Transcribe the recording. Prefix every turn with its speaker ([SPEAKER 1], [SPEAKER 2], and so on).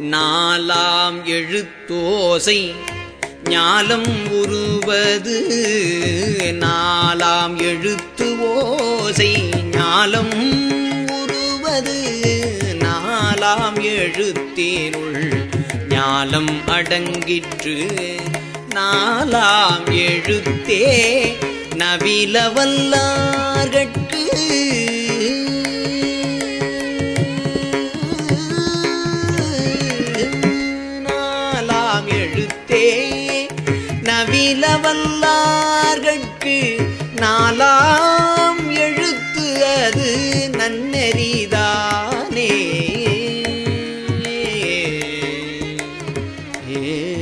[SPEAKER 1] நாலாம் எழுத்தோசை ஞாலம் உருவது. நாலாம் எழுத்து ஓசை ஞாலம் உருவது. நாலாம் எழுத்தினுள் ஞாலம் அடங்கிற்று. நாலாம் எழுத்தே நவிலவல்லார்கட்கு. நவில வந்தார்கட்கு நாலாம் எழுத்து அது நன்னெறிதானே. ஏ